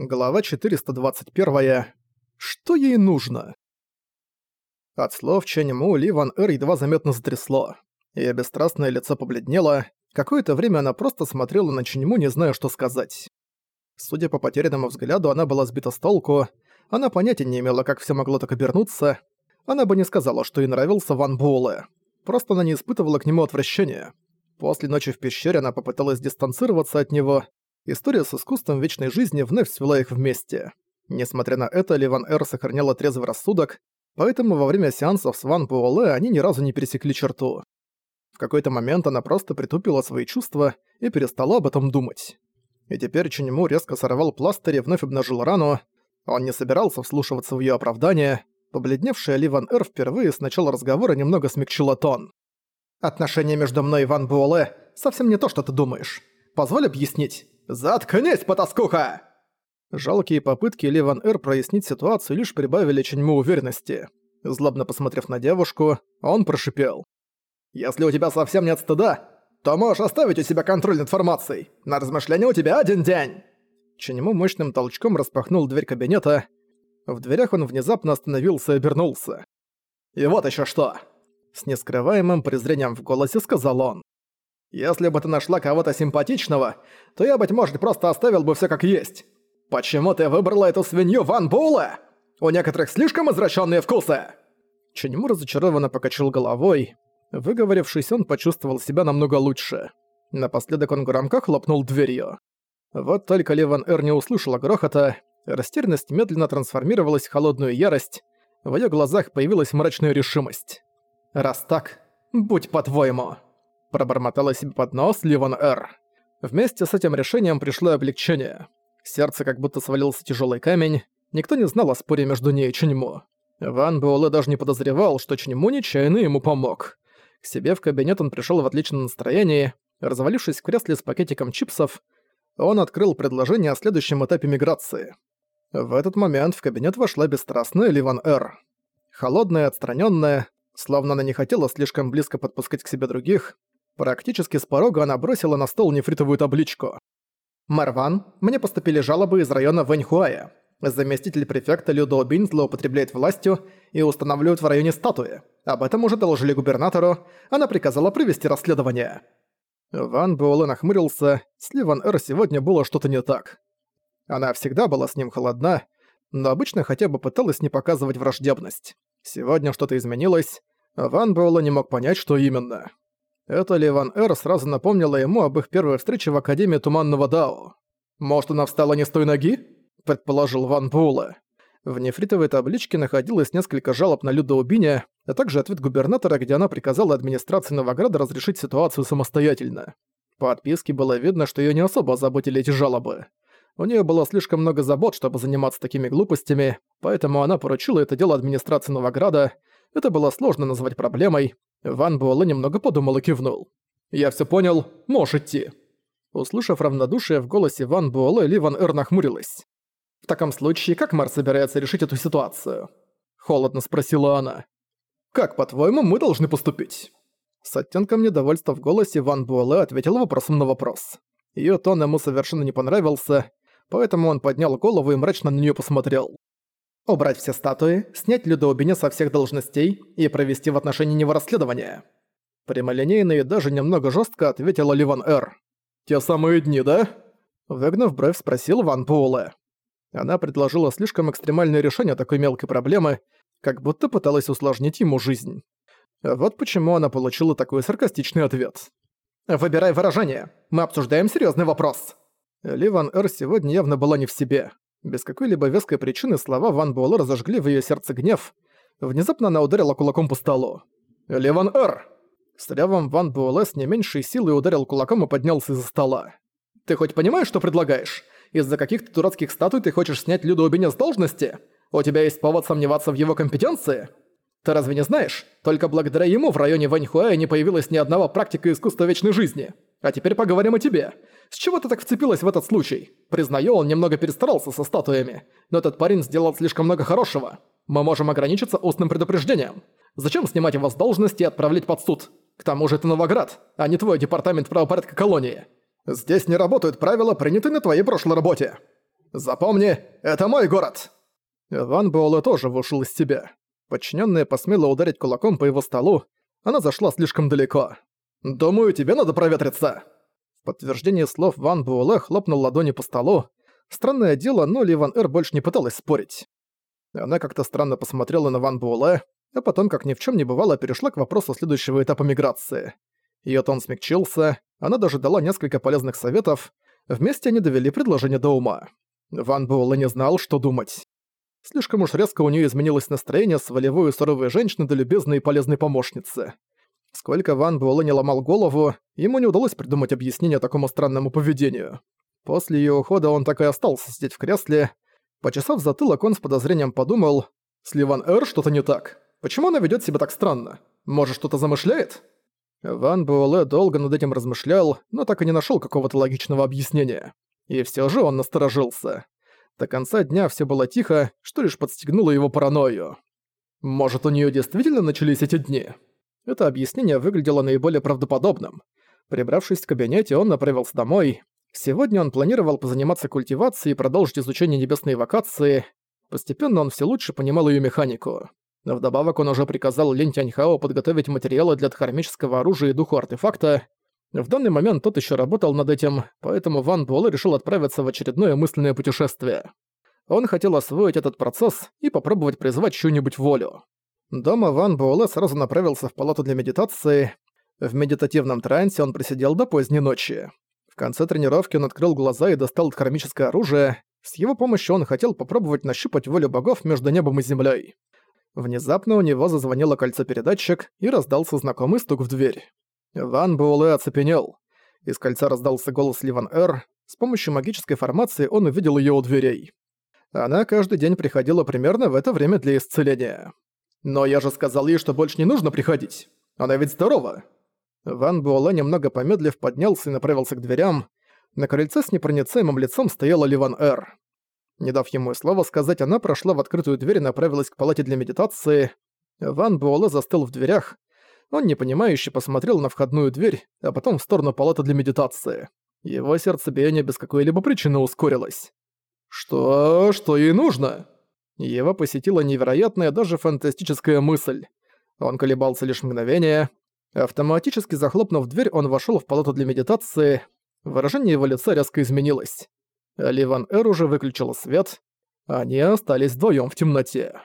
Глава 421. Что ей нужно? От слов Чэньму Ли Ван Эр едва заметно затрясло. Её бесстрастное лицо побледнело. Какое-то время она просто смотрела на Чэньму, не зная, что сказать. Судя по потерянному взгляду, она была сбита с толку. Она понятия не имела, как всё могло так обернуться. Она бы не сказала, что ей нравился Ван Буэлэ. Просто она не испытывала к нему отвращения. После ночи в пещере она попыталась дистанцироваться от него, История с искусством вечной жизни вновь свела их вместе. Несмотря на это, Ливан Эр сохраняла трезвый рассудок, поэтому во время сеансов с Ван Буэлэ они ни разу не пересекли черту. В какой-то момент она просто притупила свои чувства и перестала об этом думать. И теперь Чуньму резко сорвал пластырь и вновь обнажил рану. Он не собирался вслушиваться в её оправдание. Побледневшая Ливан Эр впервые с начала разговора немного смягчила тон. «Отношения между мной и Ван Буэлэ совсем не то, что ты думаешь. Позволь объяснить. «Заткнись, потаскуха!» Жалкие попытки Ливан Эр прояснить ситуацию лишь прибавили Ченьму уверенности. Злобно посмотрев на девушку, он прошипел. «Если у тебя совсем нет стыда, то можешь оставить у себя контроль над информацией. На размышление у тебя один день!» Ченьму мощным толчком распахнул дверь кабинета. В дверях он внезапно остановился и обернулся. «И вот еще что!» С нескрываемым презрением в голосе сказал он. Если бы ты нашла кого-то симпатичного, то я, быть может, просто оставил бы все как есть. Почему ты выбрала эту свинью Ван Була? У некоторых слишком извращенные вкусы!» Ченьму разочарованно покачал головой. Выговорившись, он почувствовал себя намного лучше. Напоследок он громко хлопнул дверью. Вот только Леван Эр не услышала грохота, растерянность медленно трансформировалась в холодную ярость, в её глазах появилась мрачная решимость. «Раз так, будь по-твоему!» Пробормотала себе под нос Ливан Р. Вместе с этим решением пришло облегчение. Сердце как будто свалился тяжелый камень. Никто не знал о споре между ней и Чуньму. Ван Буэлэ даже не подозревал, что Чуньму нечаянно ему помог. К себе в кабинет он пришел в отличном настроении. Развалившись в кресле с пакетиком чипсов, он открыл предложение о следующем этапе миграции. В этот момент в кабинет вошла бесстрастная Ливан Р. Холодная, отстраненная, словно она не хотела слишком близко подпускать к себе других, Практически с порога она бросила на стол нефритовую табличку. «Марван, мне поступили жалобы из района Вэньхуая. Заместитель префекта Лю Доубин злоупотребляет властью и устанавливает в районе статуи. Об этом уже доложили губернатору, она приказала провести расследование». Ван Буэлэ нахмурился, с Ливан Эр сегодня было что-то не так. Она всегда была с ним холодна, но обычно хотя бы пыталась не показывать враждебность. Сегодня что-то изменилось, Ван Буэлэ не мог понять, что именно. Это Ливан Эр сразу напомнила ему об их первой встрече в Академии Туманного Дао. «Может, она встала не с той ноги?» – предположил Ван Була. В нефритовой табличке находилось несколько жалоб на Людоубиня, а также ответ губернатора, где она приказала администрации Новограда разрешить ситуацию самостоятельно. По отписке было видно, что её не особо заботили эти жалобы. У неё было слишком много забот, чтобы заниматься такими глупостями, поэтому она поручила это дело администрации Новограда. Это было сложно назвать проблемой, Ван Буэлэ немного подумал и кивнул. «Я все понял, можешь идти». Услышав равнодушие в голосе Ван Буэлэ, Ли Ван Эр нахмурилась. «В таком случае, как Мар собирается решить эту ситуацию?» Холодно спросила она. «Как, по-твоему, мы должны поступить?» С оттенком недовольства в голосе Ван Буэлэ ответил вопросом на вопрос. Её тон ему совершенно не понравился, поэтому он поднял голову и мрачно на неё посмотрел. Убрать все статуи, снять Людоубиня со всех должностей и провести в отношении него расследование. Прямолинейно и даже немного жестко ответила Ливан Р. «Те самые дни, да?» Выгнув бровь, спросил Ван Пуэлэ. Она предложила слишком экстремальное решение такой мелкой проблемы, как будто пыталась усложнить ему жизнь. Вот почему она получила такой саркастичный ответ. «Выбирай выражение. Мы обсуждаем серьезный вопрос». Ливан Р сегодня явно была не в себе. Без какой-либо веской причины слова Ван Буэлэ разожгли в её сердце гнев. Внезапно она ударила кулаком по столу. «Леван Р!» С рявом Ван Буэлэ с не меньшей силой ударил кулаком и поднялся из-за стола. «Ты хоть понимаешь, что предлагаешь? Из-за каких-то дурацких статуй ты хочешь снять Люду Убиня с должности? У тебя есть повод сомневаться в его компетенции? Ты разве не знаешь? Только благодаря ему в районе Ваньхуая не появилось ни одного практика искусства вечной жизни. А теперь поговорим о тебе. С чего ты так вцепилась в этот случай? Признаю, он немного перестарался со статуями, но этот парень сделал слишком много хорошего. Мы можем ограничиться устным предупреждением. Зачем снимать его с должности и отправлять под суд? К тому же это Новоград, а не твой департамент правопорядка колонии. Здесь не работают правила, принятые на твоей прошлой работе. Запомни, это мой город!» Ван Буэлэ тоже вышел из себя. Подчиненная посмела ударить кулаком по его столу, она зашла слишком далеко. «Думаю, тебе надо проветриться!» В подтверждение слов Ван Буэлэ хлопнул ладони по столу. Странное дело, но Ли Ван Эр больше не пыталась спорить. Она как-то странно посмотрела на Ван Буэлэ, а потом, как ни в чем не бывало, перешла к вопросу следующего этапа миграции. Её тон смягчился, она даже дала несколько полезных советов, вместе они довели предложение до ума. Ван Буэлэ не знал, что думать. Слишком уж резко у неё изменилось настроение с волевой и суровой женщины до любезной и полезной помощницы. Сколько Ван Буэлэ не ломал голову, ему не удалось придумать объяснение такому странному поведению. После её ухода он так и остался сидеть в кресле. Почесав затылок, он с подозрением подумал, «С Ливан Эр что-то не так. Почему она ведёт себя так странно? Может, что-то замышляет?» Ван Буэлэ долго над этим размышлял, но так и не нашёл какого-то логичного объяснения. И всё же он насторожился. До конца дня всё было тихо, что лишь подстегнуло его паранойю. Может, у неё действительно начались эти дни? Это объяснение выглядело наиболее правдоподобным. Прибравшись в кабинете, он направился домой. Сегодня он планировал позаниматься культивацией и продолжить изучение небесной эвокации. Постепенно он всё лучше понимал её механику. Но вдобавок он уже приказал Лин Тяньхао подготовить материалы для дхармического оружия и духу артефакта. В данный момент тот еще работал над этим, поэтому Ван Буэлэ решил отправиться в очередное мысленное путешествие. Он хотел освоить этот процесс и попробовать призвать чью-нибудь волю. Дома Ван Буэлэ сразу направился в палату для медитации. В медитативном трансе он просидел до поздней ночи. В конце тренировки он открыл глаза и достал дхармическое оружие. С его помощью он хотел попробовать нащупать волю богов между небом и землей. Внезапно у него зазвонило кольцо-передатчик и раздался знакомый стук в дверь. Ван Буэлэ оцепенел. Из кольца раздался голос Ливан Эр. С помощью магической формации он увидел её у дверей. Она каждый день приходила примерно в это время для исцеления. «Но я же сказал ей, что больше не нужно приходить. Она ведь здорова». Ван Буэлэ немного помедлив поднялся и направился к дверям. На крыльце с непроницаемым лицом стояла Ливан Эр. Не дав ему слова сказать, она прошла в открытую дверь и направилась к палате для медитации. Ван Буэлэ застыл в дверях, он непонимающе посмотрел на входную дверь, а потом в сторону палаты для медитации. Его сердцебиение без какой-либо причины ускорилось. «Что? Что ей нужно?» Его посетила невероятная, даже фантастическая мысль. Он колебался лишь мгновение. Автоматически захлопнув дверь, он вошёл в палату для медитации. Выражение его лица резко изменилось. Ливан Эр уже выключила свет. Они остались вдвоём в темноте.